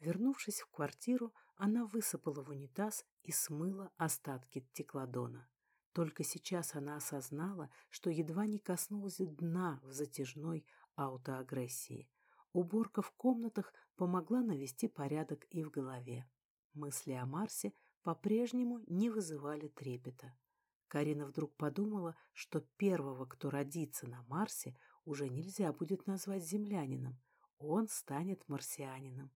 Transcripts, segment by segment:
Вернувшись в квартиру, она высыпала в унитаз и смыла остатки текладона. Только сейчас она осознала, что едва не коснулась дна в затяжной аутоагрессии. Уборка в комнатах помогла навести порядок и в голове. Мысли о Марсе по-прежнему не вызывали трепета. Карина вдруг подумала, что первого, кто родится на Марсе, уже нельзя будет назвать землянином. Он станет марсианином.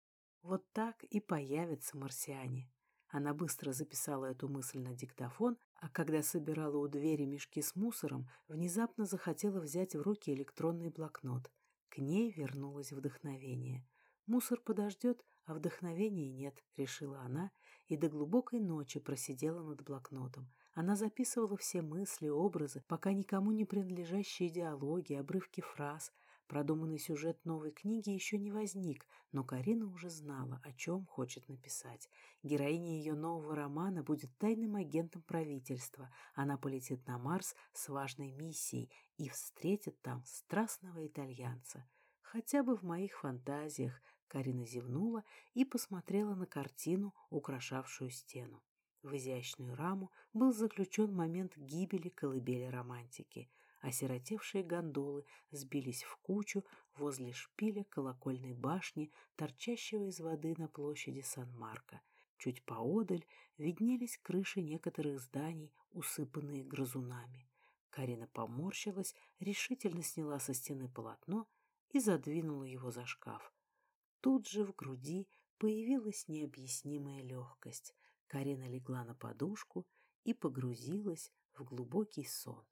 Вот так и появятся марсиане. Она быстро записала эту мысль на диктофон, а когда собирала у двери мешки с мусором, внезапно захотела взять в руки электронный блокнот. К ней вернулось вдохновение. Мусор подождет, а вдохновения нет, решила она, и до глубокой ночи просидела над блокнотом. Она записывала все мысли, образы, пока никому не принадлежащие диалоги, обрывки фраз, Продуманный сюжет новой книги еще не возник, но Карина уже знала, о чем хочет написать. Героиня ее нового романа будет тайным агентом правительства. Она полетит на Марс с важной миссией и встретит там страстного итальянца. Хотя бы в моих фантазиях Карина зевнула и посмотрела на картину, украшавшую стену. В изящную раму был заключен момент гибели колыбели романтики — Осиротевшие гондолы сбились в кучу возле шпиля колокольной башни, торчащего из воды на площади Сан-Марко. Чуть поодаль виднелись крыши некоторых зданий, усыпанные грызунами. Карина поморщилась, решительно сняла со стены полотно и задвинула его за шкаф. Тут же в груди появилась необъяснимая легкость. Карина легла на подушку и погрузилась в глубокий сон.